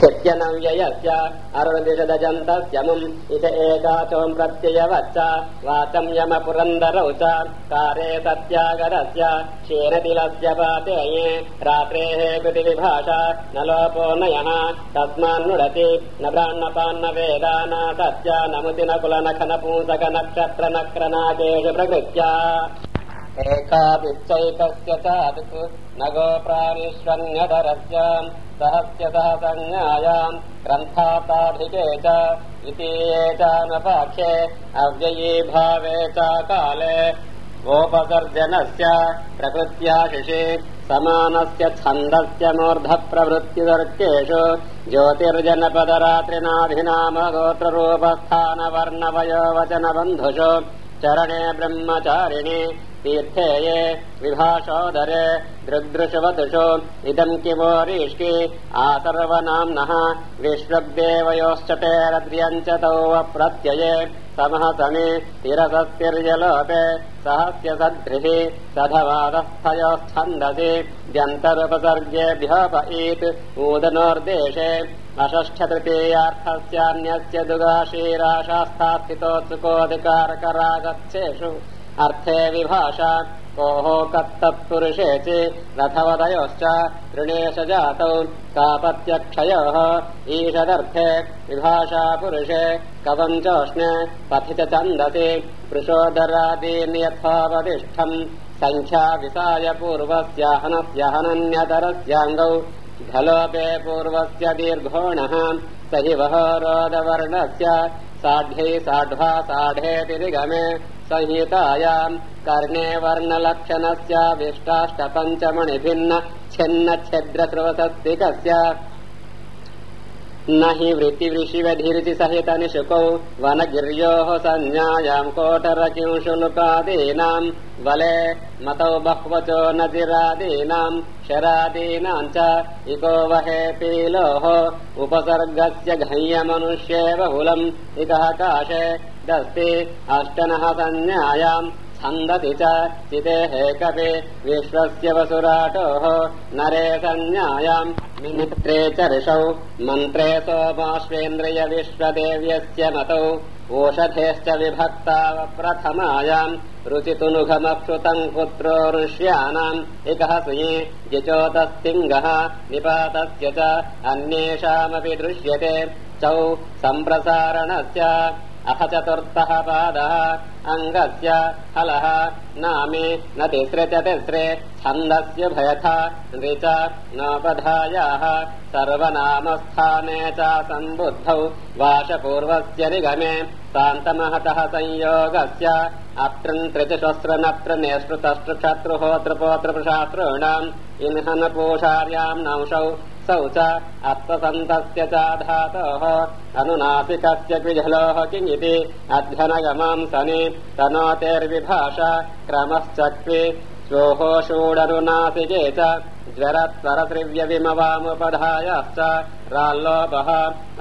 क्षत्यनव्ययस्य अरुणदिषदजन्तस्यमुम् इत एकाचोम् प्रत्ययवच्च वाचम् यमपुरन्दरौ च कारे सत्यागरस्य क्षीणतिलस्य पातेये रात्रेः कृतिविभाषा न लोपो नयः तस्मान्नुडति न ब्राह्मपान्न वेदान तस्य नमुति न कुलनखन पूंसक नक्षत्र नक्रनागेषु प्रकृत्या। एकापिश्चैकस्य चादिक् न गोप्राणीष्वन्यधरस्य सहस्य सह संज्ञायाम् ग्रन्थाताधिके च इति एतानपाख्ये अव्ययी भावे च काले गोपसर्जनस्य प्रकृत्याशिषि समानस्य छन्दस्य मूर्धप्रवृत्तिवर्गेषु ज्योतिर्जनपदरात्रिनाभिनाम गोत्ररूपस्थानवर्णवयोवचनबन्धुषु चरणे ब्रह्मचारिणि तीर्थे ये विभाषोदरे दृग्दृशवदृशो इदम् किमोरीष्टि आसर्वनाम्नः विश्वग्देवयोश्चतेरद्र्यम् च तौ अप्रत्यये। समः समे तिरसस्तिर्यलोपे सहस्य सद्भिः सधवादस्थयोच्छन्दसि द्यन्तरुपसर्गेभ्योपईत् ऊदनोर्देशे। अषष्ठतृतीयार्थस्यान्यस्य दुगाशीराशास्थास्थितोत्सुकोऽधिकारकरागच्छेषु अर्थे विभाषा। कोः कत्तत्पुरुषे चि रथवदयोश्च तृणेश जातौ कापत्यक्षयोः। ईषदर्थे विभाषा पुरुषे कवम् चोष्णे पथि च छन्दसि पृषोदरादीन् यथोपतिष्ठम् सङ्ख्या विसाय पूर्वस्याहनस्य हनन्यतरस्याङ्गौ। घलोपे पूर्वस्य दीर्घोणः स हि वः रोदवर्णस्य साढ्यै साढ्वा साढेतिरिगमे संहितायाम् कर्णे वर्णलक्षणस्याविष्टाष्टपञ्चमणिभिन्न छिन्न छिद्रस्रवसस्तिकस्य न हि वृत्तिवृषिवधिरिति सहित निशुकौ वनगिर्योः संज्ञायाम् कोटरकिंशुलुकादीनाम् वले मतौ बह्वचो नजिरादीनाम् शरादीनाम् च इको वहे पीलोः उपसर्गस्य घय्यमनुष्ये बहुलम् इकः काशे दस्ति अष्टनः संज्ञायाम् छन्दति च चितेः कपि विश्वस्य वसुराटोः नरे संज्ञायाम् मित्रे च ऋषौ मन्त्रे सोमाश्वेन्द्रिय विश्वदेव्यस्य मतौ ओषधेश्च विभक्ता प्रथमायाम् रुचितुनुघमक्षुतम् पुत्रो ऋष्याणाम् इकः सुये यचोतस्तिङ्गः निपातस्य च अन्येषामपि दृश्यते चौ सम्प्रसारणस्य अथ चतुर्थः पादः अङ्गस्य हलः नामे न तिस्रे च तिस्रे छन्दस्य भयथा नृच नोपधायाः सर्वनामस्थाने च सम्बुद्धौ वाशपूर्वस्य निगमे शान्तमहतः संयोगस्य अत्रन् त्रिचशस्रनत्र नेष्टृतष्टृक्षत्रुहोत्रपोत्रप्रशातॄणाम् इन्हनपूषार्याम् नंशौ च अत्वसन्तस्य च धातोः अनुनासिकस्य क्विझलोः किङिति अध्यनगमाम् सनि तनोतेर्विभाषा क्रमश्चक्वि श्वोः षूडनुनासिके च ज्वरत्वरत्रिव्यविमवामुपधायाश्च राल्लोभः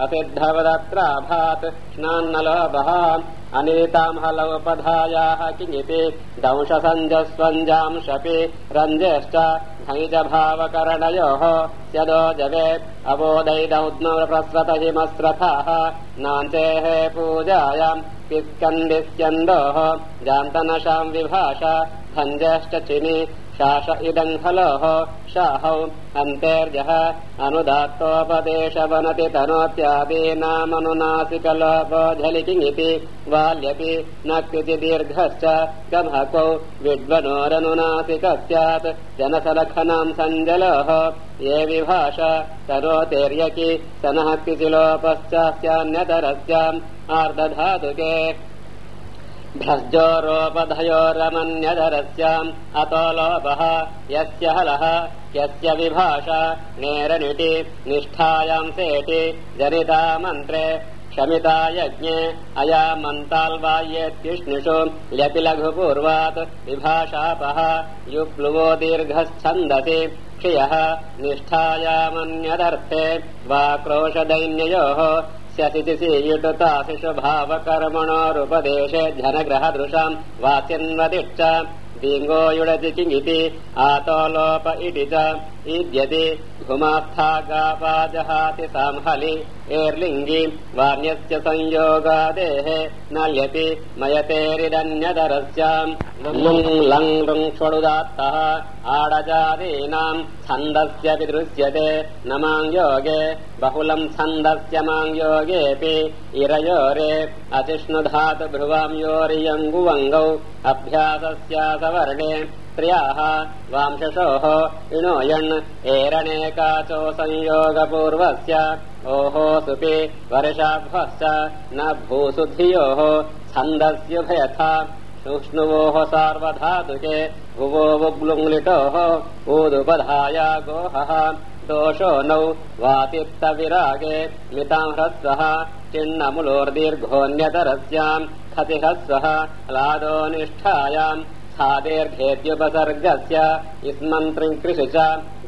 असिद्धवदत्राभात् स्नान्नलोभः अनीताम् हलोपधायाः किङिति दंशसञ्जस्वञ्जांशपि रञ्जेश्च घञ्जभावकरणयोः स्यदो जवे अवोदैदौद्मप्रस्वत हिमस्रथाः नान्तेः पूजायाम् किस्कन्दिस्यन्दोः जान्तनशाम् विभाषा भञ्जश्च चिनि शास इदम् खलोः शाहौ अन्तेर्यः अनुदात्तोपदेशवनति तनोत्यादीनामनुनासिकलोपो झलिकिङिति वाल्यपि न दीर्घश्च गमहकौ विड्वनोरनुनासिकः स्यात् जनसलखनाम् सञ्जलोः ये विभाषा तनोतेर्यकि सनः किचिलोपश्चास्यान्यतरस्याम् आर्धधातुके भ्रजोरोपधयोरमन्यधरस्याम् अतो लोपः यस्य हलः यस्य विभाषा नेरनिटि निष्ठायाम् सेटि जनिता मन्त्रे शमिता यज्ञे अयामन्ताल्वायेत्युष्णिषु ल्यपि लघुपूर्वात् विभाषापः युप्लुवो दीर्घच्छन्दसि क्षियः निष्ठायामन्यदर्थे वा क्रोशदैन्ययोः स्यसिचिसीयुटुताशिषु भावकर्मणोरुपदेशे धनग्रहदृशाम् वाचिन्वदिश्च दीङ्गो युडति किङिति आतो लोप च ईद्यति घुमास्थागापाजहाति सांहलि एर्लिङ्गि वार्यस्य संयोगादेः नल्यति मयतेरिदन्यतरस्याम् लुङ् लङ् लुङ् षडुदात्तः आडजादीनाम् छन्दस्य विदृश्यते। न माङ्योगे बहुलम् छन्दस्य माङ्योगेऽपि इरयोरे अतिष्णुधातु भ्रुवांयोरियङ्गुवङ्गौ अभ्यासस्यासवर्णे प्रियाः वांशशोः इणोयण् एरणेकाचो संयोगपूर्वस्य ओहो सुपि वर्षाभ्वश्च न भूसु धियोः छन्दस्युभयथा सूक्ष्णुवोः सार्वधातुके भुवो बुग्लुङ्लिटोः ऊदुपधाया गोहः दोषो नौ वातित्तविरागे मितां ह्रस्वः चिण्णमुलोर्दीर्घोऽन्यतरस्याम् खतिहस्वः लादो निष्ठायाम् छादेर्घेद्युपसर्गस्य इस्मन्त्रिङ्कृषि च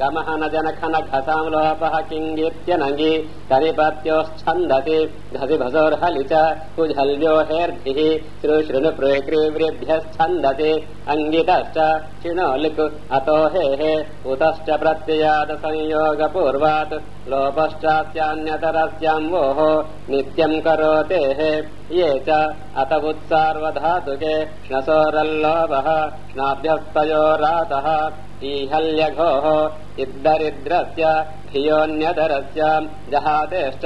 गमः न जनखनघसाम् लोपः किङ्गित्यनङि कनिपत्योश्छन्दति घसि भसोर्हलि च कुझल्यो हेर्धिः श्रुशृणु प्रेक्रीव्रेभ्यश्छन्दति अङ्गितश्च चिणोलिक् अतो हेः उतश्च प्रत्ययादसंयोगपूर्वात् लोपश्चास्यान्यतरस्याम् वोः नित्यम् करोतेः ये च अत उत्सार्वधातुके श्नसोरल्लोभः श्नाभ्यस्तयोरातः ईहल्यघोः इद्दरिद्रस्य धियोऽन्यधरस्य जहातेश्च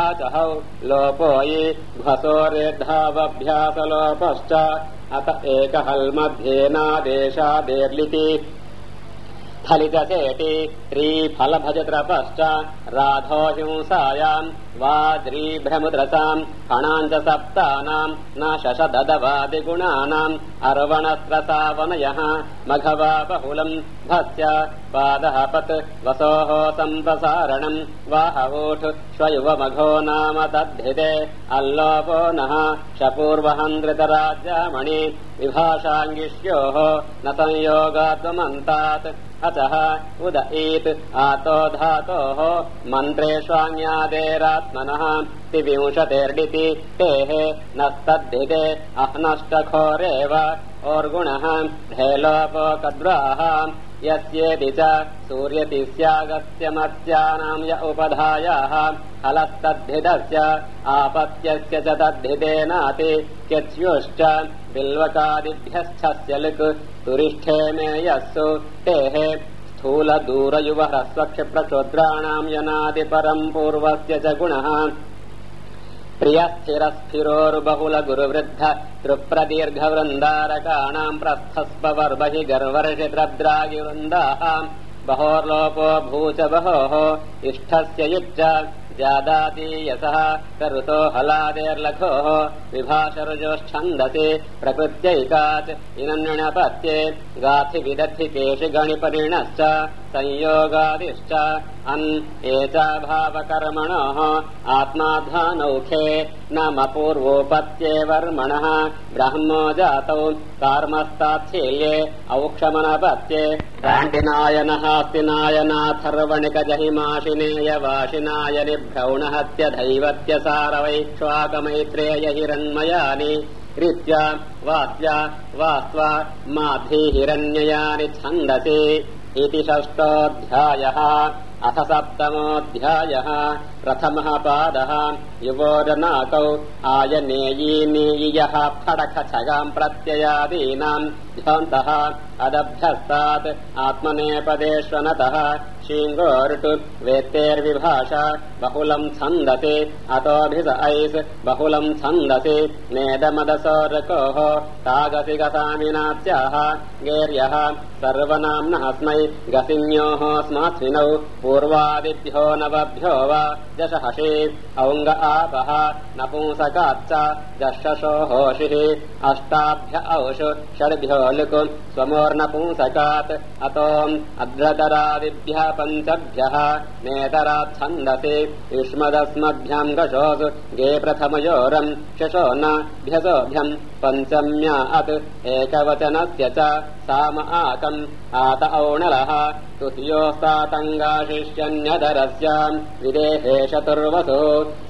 आचहौ लोपोयि घसोरेद्धावभ्यासलोपश्च अत एकहल्मध्येनादेशादेर्लिति फलितसेटि त्रिफलभजत्रपश्च राधो हिंसायाम् वाद्रीभ्रमुद्रसाम् फणाञ्च सप्तानाम् न शशददवादिगुणानाम् अर्वणस्रसावनयः मघवा बहुलम् भस्य पादः पत् वसोः सम्प्रसारणम् वाहवोढ श्वयुवमघो नाम तद्धिते अल्लोपो नः शपूर्वहन्द्रितराज्यमणि विभाषाङ्गिष्योः न संयोगात्मन्तात् अचः उद ईत् आतो धातोः मन्त्रेष्वाङ्यादेरात्मनः तिविंशतेर्डिति तेः नस्तद्धिते अह्नष्टखोरेव ओर्गुणः ढेलोपोकद्वाः यस्येति च सूर्यति स्यागस्यमर्त्यानाम् य उपधायाः हलस्तद्धितस्य आपत्यस्य च तद्धितेनाति क्यच्युश्च बिल्वकादिभ्यस्थस्य लिक् तुरिष्ठे मे यस्सु तेः स्थूलदूरयुवह्रस्वक्षिप्रचोद्राणाम् यनादिपरम् पूर्वस्य च गुणः प्रियस्थिरस्थिरोर्बहुलगुरुवृद्ध तृप्रदीर्घवृन्दारकाणाम् प्रस्थस्पवर्बहि गर्वर्षिद्रागिवृन्दाः बहोर्लोपो भूच बहोः इष्ठस्य युक् जादातीयसः करुतो हलादेर्लघोः विभाषरुजोच्छन्दसि प्रकृत्यैकात् इनन्यणपत्ये गाथि विदधि केशि गणिपरिणश्च संयोगादिश्च। अन् एचाभावकर्मणोः आत्माधानौखे नमपूर्वोपत्ये वर्मणः ब्रह्मो जातौ कार्मस्ताच्छील्ये औक्षमनपत्ये। वाशिनाय निभ्रौणहत्य दैवत्य सारवैक्ष्वाकमैत्रेय हिरण्मयानि रीत्या वास्या वास्त्वा माधी हिरण्ययानि छन्दसि इति षष्टोऽध्यायः अथ सप्तमोऽध्यायः प्रथमः पादः। युवोरनाकौ आयनेयीनीयः फडखछगाम् प्रत्ययादीनाम् ध्वन्तः अदभ्यस्तात् आत्मनेपदेष्वनतः शीङ्गोर्टु वेत्तेर्विभाषा बहुलम् छन्दसि अतोऽभिस ऐस् बहुलम् छन्दसि नेदमदसोरकोः तागसि गसामिनात्याः गेर्यः सर्वनाम्नः गसिन्योः स्मात्विनौ पूर्वादिभ्यो नवभ्यो वा जशहषि औङ्ग आपः नपुंसकाच्च जषशोहोषिः अष्टाभ्य औषु षड्भ्यो लुकु स्वमोर्नपुंसकात् अतोम् अध्रतरादिभ्यः पञ्चभ्यः नेतराच्छन्दसि युष्मदस्मभ्याम् गशोऽसु गे प्रथमयोरम् शशो न भ्यसोभ्यम् पञ्चम्या अत् एकवचनस्य च साम आकम् आत औणलः तुह्योस्तातङ्गाशिष्यन्यधरस्याम् विदेहे चतुर्वसु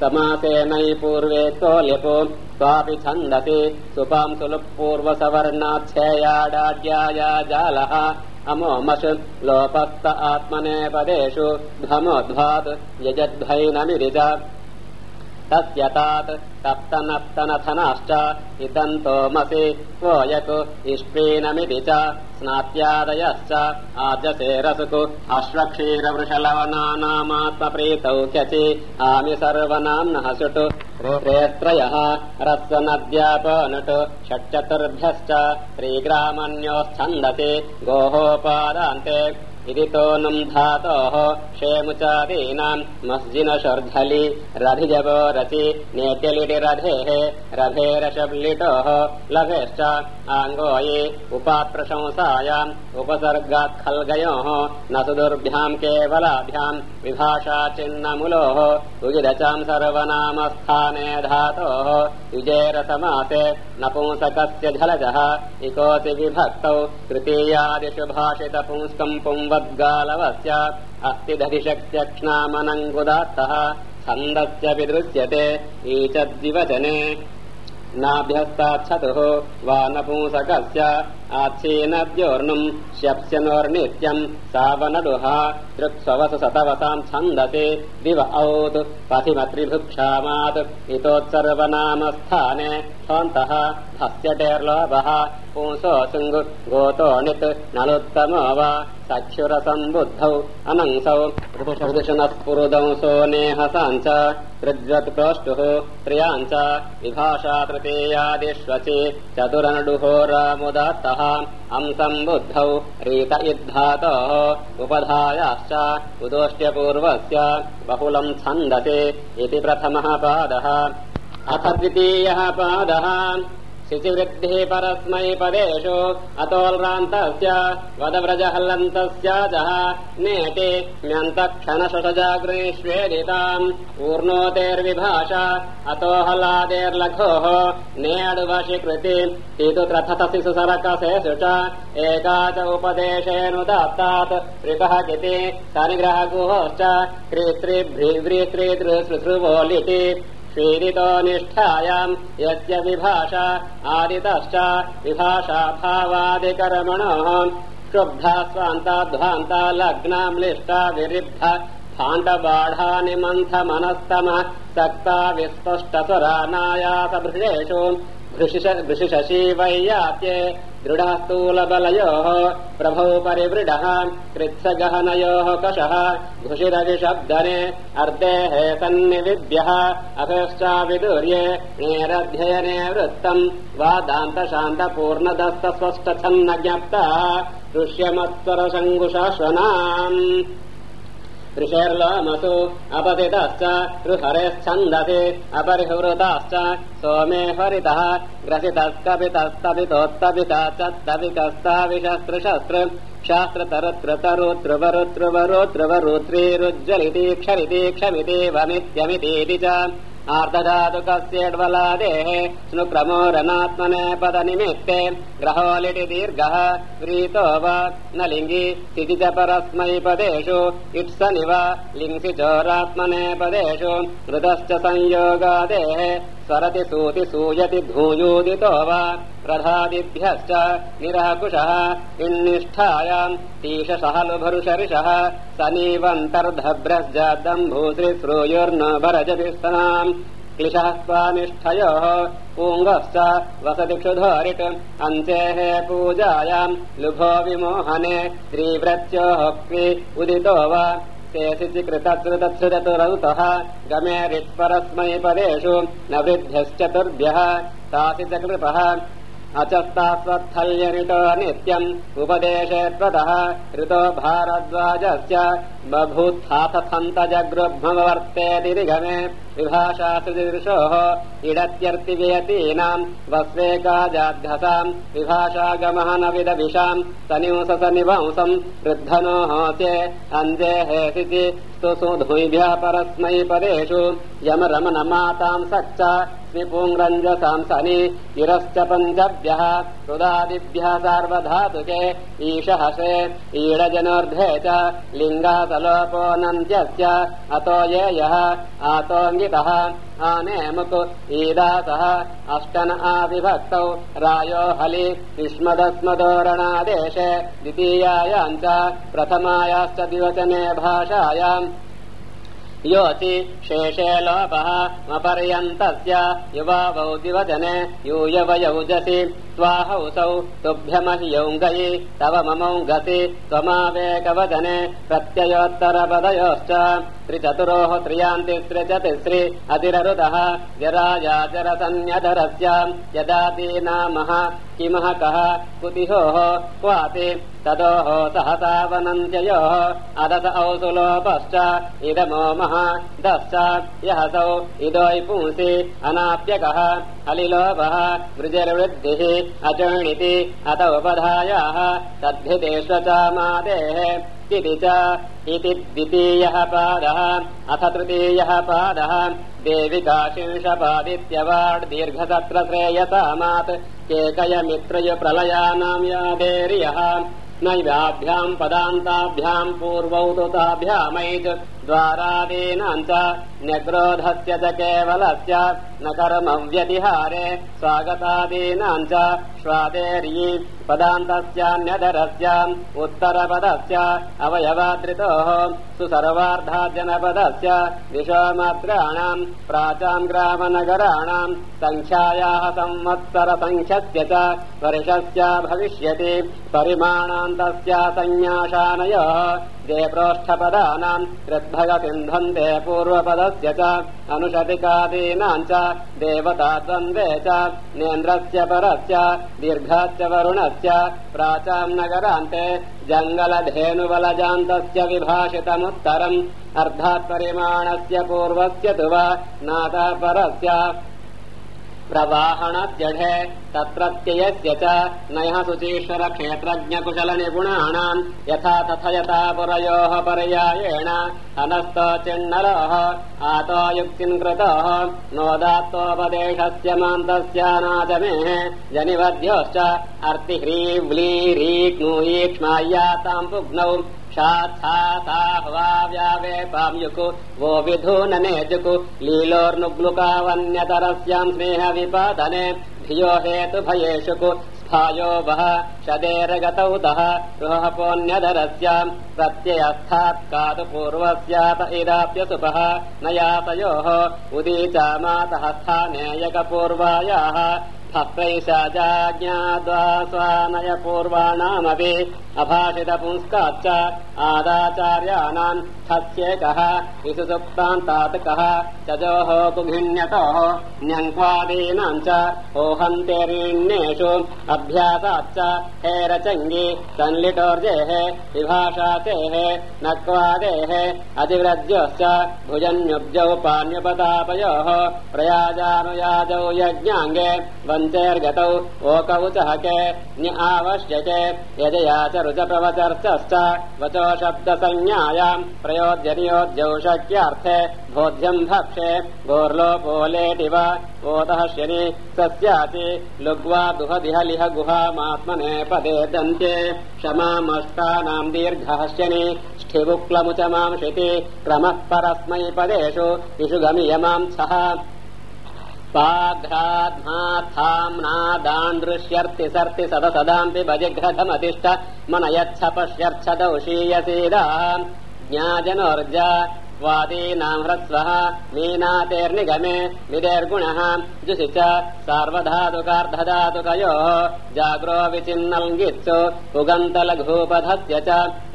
समासेनै पूर्वे तोल्यपो स्वापि छन्दसि सुपां सुलुपूर्वसवर्णाच्छेयाडाड्याया जालः अमोमश लोपस्त आत्मनेपदेषु ध्वमोद्भात् यजद्भैनमिति च तस्य तात् तप्तनप्तनथनाश्च इदन्तोमसि क्वोयक् इष्पीनमिति च स्नात्यादयश्च आजसेरसुकु अश्वक्षीरवृषलवनानामात्मप्रीतौ क्यचि आमि सर्वनाम्नः सुटु त्रेत्रयः रस्वनद्यापनुट् षट्चतुर्भ्यश्च त्रिग्रामन्योच्छन्दसि गोहोपादान्ते इति तोनुम् धातोः क्षेमुचादीनाम् मस्जिनशोर्धलि रधिजवो रचि नेट्यलिटि रथेः रथेरशब्लिटोः लभेश्च आङ्गोयि उपाप्रशंसायाम् उपसर्गात् खल्गयोः न सुदुर्भ्याम् केवलाभ्याम् विभाषा चिन्नमुलोः उगिदचाम् सर्वनामस्थाने धातोः युजेरसमासे नपुंसकस्य झलजः इकोऽसि विभक्तौ तृतीयादिषु भाषितपुंस्कम् पुंवद्गालवस्य अस्ति दधिशक्त्यक्ष्णामनङ्गुदात्तः छन्दस्य विदृश्यते ईचद्विवचने। नाभ्यस्ताच्छतुः वा नपुंसकस्य आच्छीनद्योर्नुम् सावनडुहा दृक्स्ववसु सतवसाम् छन्दसि दिव औत् पथिमत्रिभुक्षामात् इतोत्सर्वनामस्थाने न्तः हस्यटेर्लोभः पुंसो सिङ्गु गोतोणित् नलुत्तमो वा चक्षुरसम्बुद्धौ अनंसौ ऋदुषनस्फुरुदंसो नेहसाञ्च ऋज्वत्प्रोष्टुः त्रियाञ्च विभाषा तृतीयादिष्वचि चतुरनडुहोरामुदात्तः अंसम्बुद्धौ रीत इद्धातोः उपधायाश्च उदोष्ट्यपूर्वस्य बहुलम् छन्दसि इति प्रथमः पादः। अथ द्वितीयः पादः शिचिवृद्धिः परस्मै पदेषु अतोल्रान्तस्य वदव्रजहलन्तस्य च नेति म्यन्तक्षणशजाग्रेष्वेदिताम् ऊर्णोतेर्विभाषा अतो हलादेर्लघोः नेडुवशिकृति त्रथतसि सुसरकसेषु च। एका च उपदेशेऽनुदात्तात् ऋकः किति सनिग्रहगुहोश्च क्रीस्त्रीभ्रीव्रीस्त्रीतृसृसृवोलिति पीडितो निष्ठायाम् यस्य विभाषा आदितश्च विभाषा भावादिकर्मणोः क्षुब्धा स्वान्ताध्वान्ता लग्नाम्लिष्टा विरिब्ध फाण्डबाढानि मन्थमनस्तम सक्ता विस्पष्टस्वरानायासभृशेषु भृशिशशी वैयात्ये दृढस्थूलबलयोः प्रभौ परिवृढः कृत्सगहनयोः कषः घुषिरविशब्दने अर्धेः सन्निविद्यः अभश्चाविदुर्ये नेरध्ययने वृत्तम् वादान्तशान्तपूर्णदस्तस्पष्टछन्न ज्ञप्ताः ऋष्यमत्सरशङ्कुशाश्वनाम् ऋषेर्लोमसु अपतितश्च ऋहरेश्छन्दसि अपरिहृताश्च सोमे हरितः ग्रसितस्तपितस्तपितोत्तपिता चत्तपितस्ताविशस्त्रशस्त्र शास्त्रतरुत्रतरुत्रुवरुत्रुवरुत्रुवरुत्रीरुज्ज्वलिति क्षरिति क्षमिति वमित्यमितीति च आर्धधातुकस्येड्वलादेः स्नुक्रमोरनात्मने पदनिमित्ते ग्रहोलिटि दीर्घः व्रीतो वा न लिङ्गि तिथि च परस्मै पदेषु इत्सनिव लिङ्सि चोरात्मने पदेषु मृतश्च संयोगादेः स्वरति सूति सूयति धूयूदितो वा प्रधादिभ्यश्च निराकुशः इन्निष्ठायाम् तीशसहलुभरुषरिषः सनीवन्तर्धभ्रश्जादम्भूश्रीश्रूयुर्न भरजभिस्तनाम् क्लिशः स्वानिष्ठयोः पूङ्गश्च वसति क्षुधोरिट् अन्तेः पूजायाम् लुभो विमोहने स्त्रीव्रत्योः क्वि उदितो वा शेषिचि कृतत्सृतत्सृजतुरौतः गमे रिट्परस्मै पदेषु न वृद्ध्यश्चतुर्भ्यः तासि च कृपः अचस्तास्वत्थल्यनिटो नित्यम् उपदेशे त्वतः ऋतो भारद्वाजस्य बभूत्थाथन्तजगृह्मवर्तेतिरिगमे विभाषासुदीर्षोः इडत्यर्तिवियतीनाम् वस्वेकाजाध्यसाम् विभाषागमः न विदभिषाम् सनिंससनिवंसम् वृद्धनोहोचे अन्ते स्तुसुधुभ्यः परस्मै पदेषु यमरमनमाताम् सच्च स्विपुङ्रञ्जसाम् सनि इरश्च पञ्चभ्यः रुदादिभ्यः सार्वधातुके ईशहसे ईडजनोर्धे च लिङ्गास आतलोपोऽनन्त्यस्य अतो ये यः आतोऽङ्गितः आनेमुक् ईदासः अष्टन आविभक्तौ रायो हलि युष्मदस्मदोरणादेशे द्वितीयायाम् च प्रथमायाश्च द्विवचने भाषायाम् योचि शेषे लोपः मपर्यन्तस्य युवावौ दिवचने यूयवयौजसि त्वाहौसौ तुभ्यमह्यौङ्गयि तव ममौङ्गसि त्वमावेकवचने प्रत्ययोत्तरपदयोश्च। त्रिचतुरोः त्रियान्ति त्रिचतिस्रि अतिररुतः जराजाचरसन्न्यधरस्य यदा दीनामः किमः कः कुतिहोः क्वाति तदोः सहसा वनन्त्ययोः अदस औसुलोपश्च इदमोमः दश्च यहसौ इदोयि पुंसि अनाप्यकः अलिलोभः वृजर्वृद्धिः अचर्णिति अत उपधायाः तद्धितेष्व च मादेः इति च इति द्वितीयः पादः अथ तृतीयः पादः देविकाशीर्षपादित्यवाड् दीर्घसत्र श्रेयसामात् केकयमित्रय प्रलयानाम् यादेर्यः नैवाभ्याम् पदान्ताभ्याम् पूर्वौ तु ताभ्यामैत् द्वारादीनाम् च न्यग्रोधस्य च केवलस्य न कर्मव्यतिहारे स्वागतादीनाम् च श्वादेर्यि पदान्तस्यान्यधरस्य उत्तरपदस्य अवयवादृतोः सुसर्वार्धाजनपदस्य दिशोमात्राणाम् प्राचाम् ग्रामनगराणाम् सङ्ख्यायाः संवत्सरसङ्ख्यस्य च वर्षस्य भविष्यति परिमाणान्तस्य संज्ञाशानयोः जयप्रोष्ठपदानाम् कृद्भगसिन्धन्ते पूर्वपदस्य च अनुशतिकादीनाम् च देवताद्वन्द्वे च नेन्द्रस्य परस्य दीर्घस्य वरुणस्य प्राचाम् नगरान्ते जङ्गलधेनुबलजान्तस्य विभाषितमुत्तरम् अर्धात्परिमाणस्य पूर्वस्य तु वा नादापरस्य प्रवाहणद्यढे तत्रत्ययस्य च नयः शुचीश्वरक्षेत्रज्ञकुशलनिपुणानाम् यथा तथयता पुरयोः पर्यायेण अनस्तो चिण्णलोः आतो युक्तिम् कृतोः नोदात्तोपदेशस्य मान्तस्यानाचमेः जनिवद्योश्च अर्तिह्रीव्लीरीक्ष्माय्याताम् पुग्नौ व्यावेपाम्युकु वो विधूननेजुकु लीलोर्नुग्लुकावन्यतरस्याम् स्नेहविपादने। धियो हेतुभयेषुकु स्थायो वः शदेरगतौ तः रुहपोऽन्यधरस्याम् प्रत्ययस्थात् कातु पूर्वस्यात इदाप्यसुपः। न यातयोः। उदीचा मातः स्थानेयकपूर्वायाः भक्तैषजाज्ञाद्वास्वानय पूर्वाणामपि अभाषितपुंस्काच्च आदाचार्याणाम् हस्येकः विसुसुप्तान्तात् चजोः कुघिण्यतोः न्यङ्क्वादीनाम् च ओहन्त्यरीण्येषु अभ्यासाच्च हेरचङ्गी सन्लिटोर्जेः विभाषातेः नक्वादेः अधिव्रज्योश्च भुजन्युब्जौ पाण्युपतापयोः प्रयाजानुयाजौ यज्ञाङ्गे वञ्चैर्गतौ ओकौचहके न्य आवश्यके यजया च रुचप्रवचर्चश्च वचो शब्दसंज्ञायाम् प्रयोज्यनियोज्यौ शक्यार्थे बोध्यम् भक्षे गोर्लोपोलेटिव ओतः शनि सस्याति लुग्वा दुहदिहलिह गुहामात्मने पदे दन्त्ये क्षमामष्टानाम् दीर्घः शनि ष्ठिबुक्लमुचमांशिति क्रमः परस्मै पदेषु इषु गमियमाम् सः पाघ्राध्माथाम्नादान्दृश्यर्ति सर्ति सद सदाम्पि भजिघ्रधमतिष्ठ मनयच्छ पश्यर्च्छदौषीयसीदा ज्ञाजनोर्जा स्वादीनाम् ह्रस्वः मीनातेर्निगमे विदेर्गुणः जुषि च सार्वधातुकार्धधातुकयोः जाग्रो विचिन्नल्ङ्गित्सु पुगन्तलघूपधस्य च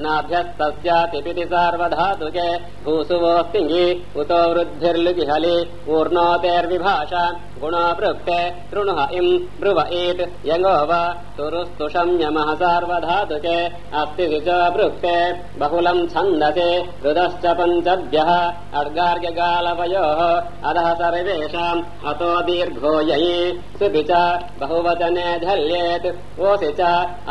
नाभ्यस्तस्यातिपिति सार्वधातुके भूसुवोऽस्तिङि उतो वृद्धिर्लुकिहलि ऊर्णोतेर्विभाषा गुणो पृक्ते तृणुह इम् ब्रुव ईट् यङो वा तुरुस्तुषम्यमः सार्वधातुके अस्ति च पृक्ते बहुलम् छन्दसि हृदश्च पञ्च ऋषिभ्यः अड्गार्ग्यगालवयोः अधः सर्वेषाम् अतो दीर्घो ययि। सुपि च बहुवचने झल्येत्। ओसि च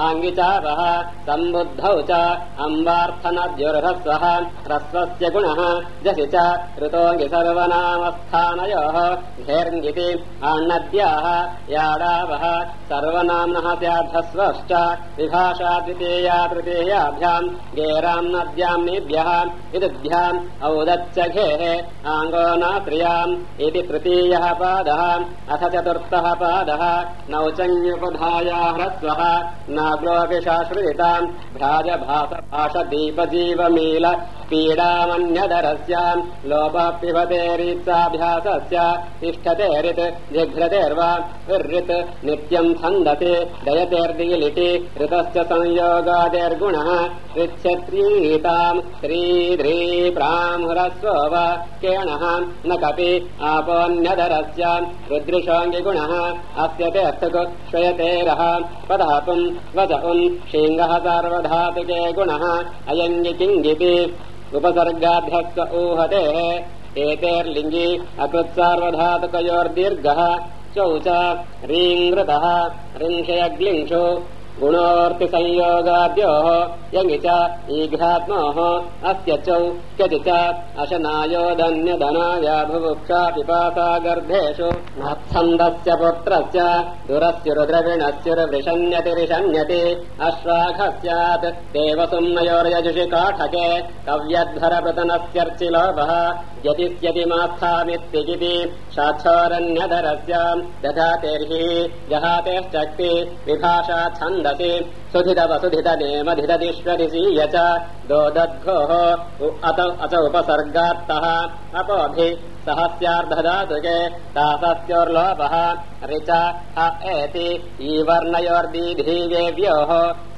आङ्गि चापः सम्बुद्धौ च अम्बार्थनद्युर्हस्वः ह्रस्वस्य गुणः जसि च ऋतोऽङ्गि सर्वनामस्थानयोः घेर्ङ्गिति आण्णद्याः याडावः सर्वनाम्नः स्याद्धस्वश्च विभाषा द्वितीया तृतीयाभ्याम् गेराम् नद्याम् निभ्यः इदुभ्याम् औदच्चघेः आङ्गो नात्र्याम् इति तृतीयः पादः अथ चतुर्थः पादः। नौचन्युपधाया ह्रस्वः नाग्लोऽपि शाश्रिताम् भ्राजभासभाषदीपजीवमील पीडामन्यधरस्याम् लोपपिबतेरीत्साभ्यासस्य तिष्ठतेरित् जिघ्रतेर्वा विर्ऋत् नित्यम् छन्दति दयतेर्दीलिटि ऋतश्च संयोगादेर्गुणः वा केणः न कपि आपोऽन्यधरस्य रुद्रिषोऽङ्गिगुणः अस्य तेऽर्थक् पदापुम् वच उन् शिङ्गः सार्वधातुके गुणः अयङ्गि उपसर्गाभ्यस्व ऊहतेः एतेर्लिङ्गि अकृत्सार्वधातुकयोर्दीर्घः। चौच रीङ्कृतः रिंशयग्लिङ्षु गुणोऽर्तिसंयोगाद्योः यङि च ईघ्रात्मोः अस्य चौ क्यजि च अशनायोधन्यधनाय बुभुक्षा पिपासा गर्भेषु मत्सन्दस्य पुत्रस्य दुरस्युरुद्रविणस्युर्वृषण्यतिरिषण्यति अश्वाघः स्यात् देवसुम्नयोर्यजुषि काठके कव्यध्वरपृतनस्यर्चिलोभः यतिस्यति मास्थामित्तिगिति शाच्छोरन्यधरस्याम् दधातेर्हि जहातेश्चक्ति विभाषा छन्दसि सुधितवसुधितनेमधितदिष्वदिशीय च दोदद्घोः अत अच उपसर्गात्तः अपोभि सहस्यार्धधातुके तासस्योर्लोभः ऋच ह एति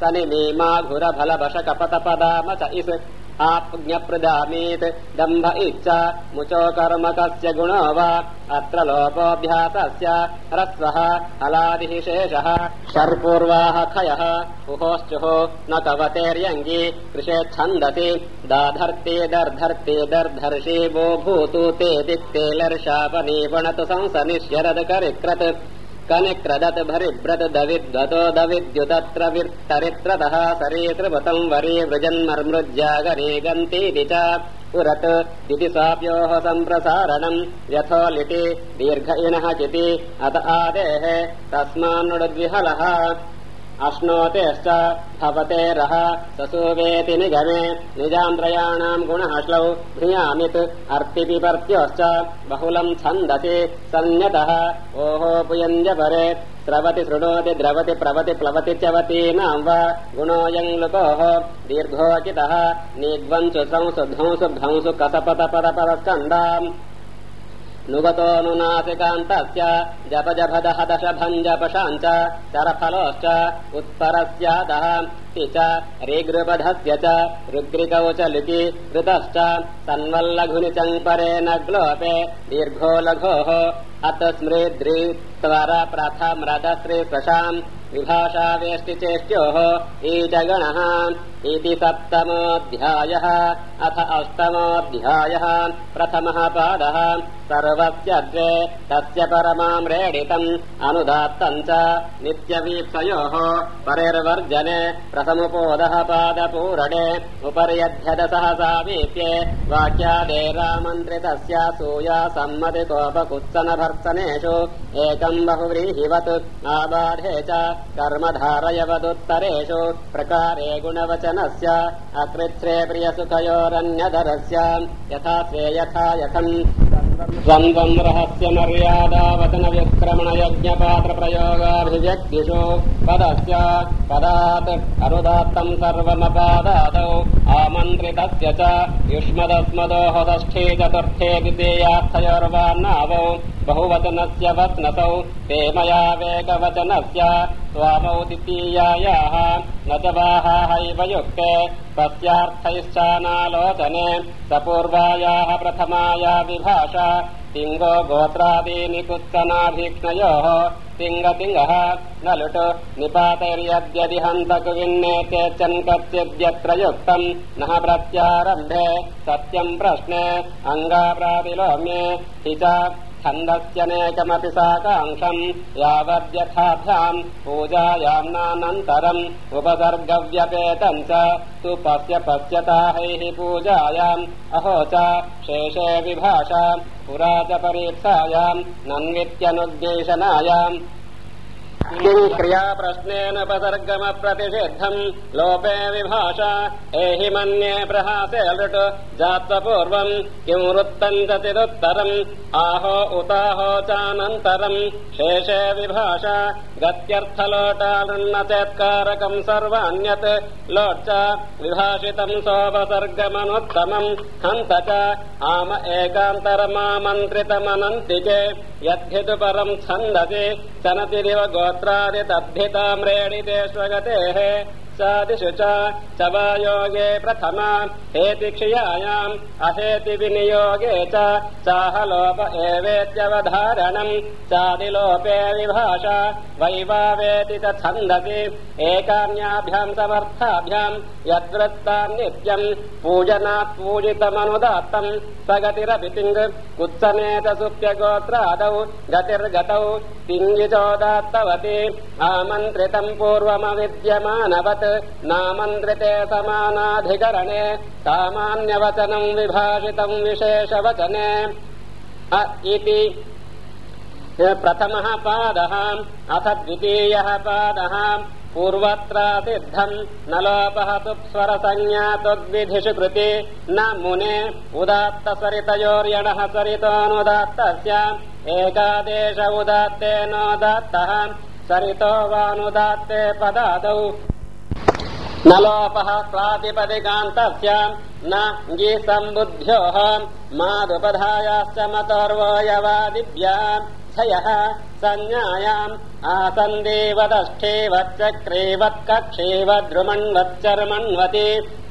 सनिमीमाघुरफलवशकपतपदाम च इस् आज्ञप्रदामीत् दम्भ इच्च मुचो कर्मकस्य गुणो वा? अत्र लोपोऽभ्यासस्य ह्रस्वः हलादिः शेषः। शर्पूर्वाः खयः। उहोश्चुः न कवतेर्यङ्गी। कृषेच्छन्दति दाधर्ति दर्धर्ति दर्धर्षि वो भूतु ते दिक्ते लर्षापनीपणतु संसनिष्यरदकरिक्रत् कनिक्रदत् भरिव्रत दविद्वतो दविद्युतत्र विर्तरित्रतः सरीतृपतम् वरी वृजन्मर्मृज्यागरे गन्तीति च पुरत् इति साप्योः सम्प्रसारणम् यथो लिटि दीर्घ इणः चिति अत आदेः तस्मान्नुड्विहलः अश्नोतेश्च भवतेरः ससुवेति निगमे निजान्द्रयाणाम् गुणः ध्रियामित् अर्तिपिपर्त्योश्च बहुलम् छन्दसि सन्न्यतः ओहो पुयञ्जपरे स्रवति शृणोति द्रवति प्रवति प्लवति च्यवतीनाम् वा गुणोऽयम् लुकोः दीर्घोचितः निग्वंसु संसु ध्वंसु भ्रंसु कसपतपदपदस्कन्दाम् नुगतोऽनुनासिकान्तस्य जपजभदः दशभञ्जपशाञ्च शरफलोश्च उत्परस्यादः ति च ऋगृपधस्य च रुद्रिकौ च लिपि ऋतश्च सन्वल्लघुनि चङ्परे न ग्लोपे दीर्घो लघोः अत स्मृद्रित्वर प्रथम्रदश्री सशाम् विभाषा वेष्टिचेष्ट्योः ईजगणः इति सप्तमोऽध्यायः। अथ अष्टमोऽध्यायः प्रथमः पादः। सर्वस्य द्वे तस्य परमाम् रेडितम् अनुदात्तम् च नित्यवीप्सयोः परिर्वर्जने प्रथमुपोदः पादपूरणे उपर्यध्यद सहसा वीप्ये वाक्यादेरामन्त्रितस्य सूया सम्मति कोपकुत्सनभर्सनेषु एकम् बहुव्रीहिवत् आबाधे च कर्मधारयवदुत्तरेषु प्रकारे गुणवचनस्य अकृच्छ्रे प्रियसुखयोरन्यधरस्य यथा स्वे यथा यथम्। द्वन्द्वम् रहस्यमर्यादावचन व्यक्रमणयज्ञपात्रप्रयोगाभिव्यक्तिषु पदस्य पदात् अनुदात्तम् सर्वमपादादौ आमन्त्रितस्य च युष्मदस्मदोः षष्ठे चतुर्थे द्वितीयार्थयोर्वान्नावौ बहुवचनस्य वत्नसौ वेगवचनस्य स्वामौ द्वितीयायाः न च वाहाहैव युक्ते तस्यार्थैश्चानालोचने स पूर्वायाः प्रथमाया विभाषा तिङ्गो गोत्रादीनि कुत्सनाभीक्ष्णयोः तिङ्गतिङ्गः न लुट् कच्चिद्यत्र युक्तम् नः प्रत्यारम्भे सत्यम् प्रश्ने अङ्गाप्रातिलोम्ये हि च छन्दस्यनेकमपि साकाङ्क्षम् यावद्यथाभ्याम् पूजायाम्नानन्तरम् उपसर्गव्यपेतम् च तु पश्य पश्यताहैः पूजायाम् अहो च शेषे विभाषा पुरा च परीक्षायाम् क्रियाप्रश्नेनोपसर्गमप्रतिषिद्धम् लोपे विभाषा। एहि मन्ये प्रहासे लृट् जात्वपूर्वम् किम् वृत्तम् च चिदुत्तरम् आहो उताहो चानन्तरम्। शेषे विभाषा। गत्यर्थलोटालृन्न चेत्कारकम् सर्वान्यत्। लोट् च विभाषितम् सोपसर्गमनुत्तमम्। हन्त च आम एकान्तरमामन्त्रितमनन्तिके। यद्धितु परम् छन्दसि चनतिरिव गोत्रादितद्धिताम्रेणिते स्वगतेः सादिषु च वायोगे प्रथमा हेति क्षियायाम् अहेति विनियोगे च चाहलोप एवेत्यवधारणम् चादिलोपे विभाषा वैवावेति च छन्दसि एकान्याभ्याम् समर्थाभ्याम् यद्वृत्ताम् नित्यम् पूजनात् पूजितमनुदात्तम् स गतिरपि तिङ् कुत्सने च सुप्यगोत्रादौ गतिर्गतौ तिङ्गिचोदात्तवति आमन्त्रितम् पूर्वमविद्यमानवत् नामन्त्रिते समानाधिकरणे सामान्यवचनम् विभाषितम् विशेषवचने। इति। प्रथमः पादः अथ द्वितीयः पादः। पूर्वत्रासिद्धम् न लोपः त्वद्विधिषु कृति। न मुने उदात्तसरितयोर्यणः सरितोऽनुदात्तस्य। एकादेश उदात्तेनोदात्तः। सरितो वानुदात्ते पदादौ न लोपः प्रातिपदिकान्तस्य न गीसम्बुद्ध्योः मादुपधायाश्च मतोर्वोयवादिभ्याम् क्षयः संज्ञायाम् आसन्देवदष्ठेवच्चक्रीवत्कक्षीवद्रुमण्वच्चर्मण्वति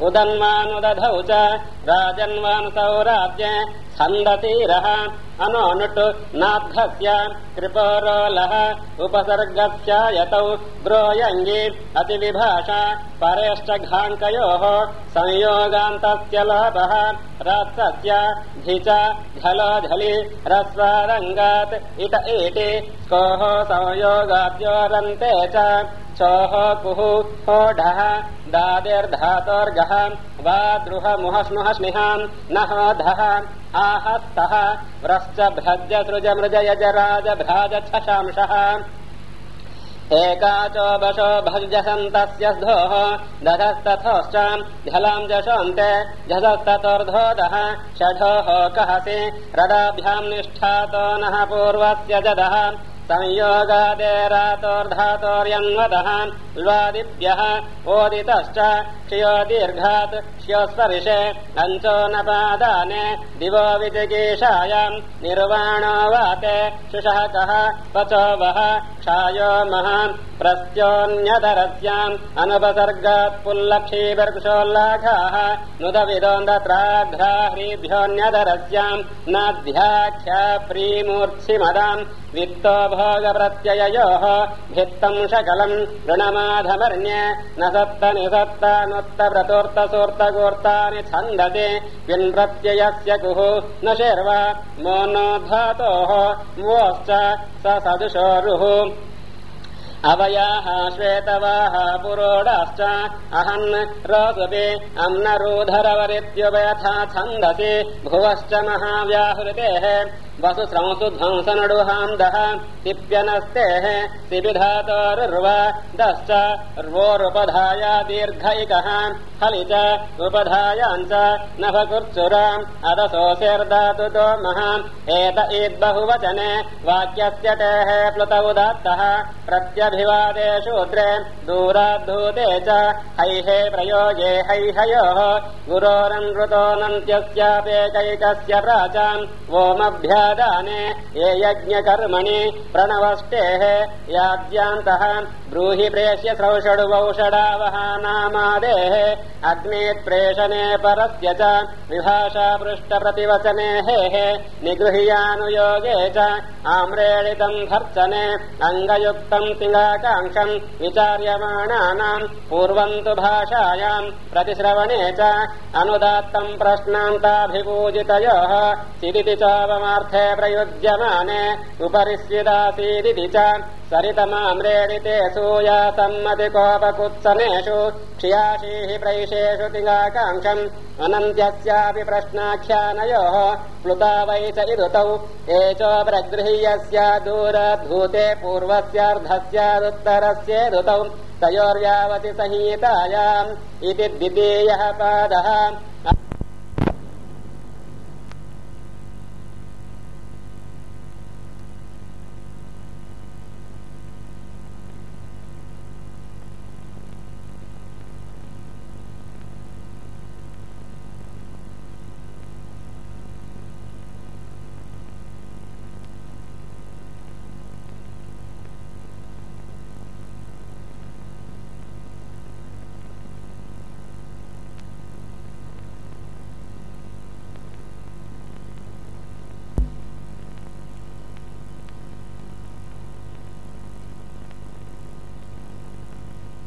उदन्वानुदधौ च राजन्वानुसौ राज्ये छन्दतीरः अनोनुट् नाद्धस्य कृपोरोलः उपसर्गस्यायतौ ब्रोयङ्गी अतिविभाषा परेष्टघाङ्कयोः संयोगान्तस्य लाभः रत्सस्य धिच झलो झलि रस्वारङ्गात् इत इति कोः संयोगाद्योरन्ते च चोः कुः होढः दादिर्धातोर्गः वा द्रुह मुहस्नुह स्निहाम् नः धः आहस्तः व्रश्च भ्रज सृज मृज यजराज भ्राज छशांशः। एकाचो वशो भजसन्तस्य धोः दधस्तथोश्च झलाम् जशोऽन्ते झसस्ततोर्धोदः षढोः कहसि रदाभ्याम् निष्ठातो नः पूर्वस्य जदः संयोगादेरातोर्धातोर्यन्वतः ल्वादिभ्यः ओदितश्च क्षयो दीर्घात् श्योस्परिशे अञ्चो न पादाने दिवो विजिगीषायाम् निर्वाणो वाते शुशः कः पचो वः क्षायो महान् प्रस्योऽन्यतरस्याम् अनुपसर्गात् पुल्लक्षीवर्षोल्लाघाः नुदविदोन्दत्राघ्राह्रीभ्योऽन्यतरस्याम् नाध्याख्या प्रीमूर्च्छिमदाम् वित्तो भोगप्रत्यययोः भित्तम् शकलम् ऋणमाधमर्ण्य न सप्त निसप्तानुत्तव्रतोर्तसोर्तगोर्तानि छन्दति विन्प्रत्ययस्य कुः न शर्वा मो नो धातोः मोश्च स सदृशोरुः अवयाः श्वेतवाः पुरोडाश्च अहन् रोसुपि अम्नरूधरवरित्युपयथा छन्दसि भुवश्च महाव्याहृतेः वसुस्रंसु ध्वंसनडुहान्दः तिप्यनस्तेः सिबिधातोरुर्व दश्च र्वोरुपधाया दीर्घैकः हलि च उपधायाञ्च नभकुर्चुराम् अदसोऽसिर्धातुतो महाम्। एत ईद्बहुवचने वाक्यस्य टेः प्लुत उदात्तः। प्रत्यभिवादे शूद्रे दूराद्धूते च हैहे प्रयोगे हैहयोः। गुरोरन्वृतोऽनन्त्यस्यापेकैकस्य प्राचाम् ओमभ्या ये यज्ञकर्मणि प्रणवष्टेः याज्ञान्तः ब्रूहि प्रेष्य स्रौषडुवौषडावहानामादेः अग्नेत्प्रेषणे परस्य च विभाषा पृष्ठप्रतिवचनेः निगृह्यानुयोगे च आम्रेणितम् भर्चने अङ्गयुक्तम् तिलाकाङ्क्षम् विचार्यमाणानाम् पूर्वम् तु भाषायाम् प्रतिश्रवणे च अनुदात्तम् प्रश्नान्ताभिपूजितयोः चिदिति चावमार्थे प्रयुज्यमाने उपरि स्विदासीदिति च सरितमाम्रेणिते सूया सम्मतिकोपकुत्सनेषु क्षियाशीः प्रैषेषु तिलाकाङ्क्षम् अनन्त्यस्यापि प्रश्नाख्यानयोः प्लुता वै च इदुतौ एचो प्रगृह्यस्य दूरधूते पूर्वस्यार्धस्यादुत्तरस्येदुतौ तयोर्यावति संहितायाम् इति द्वितीयः पादः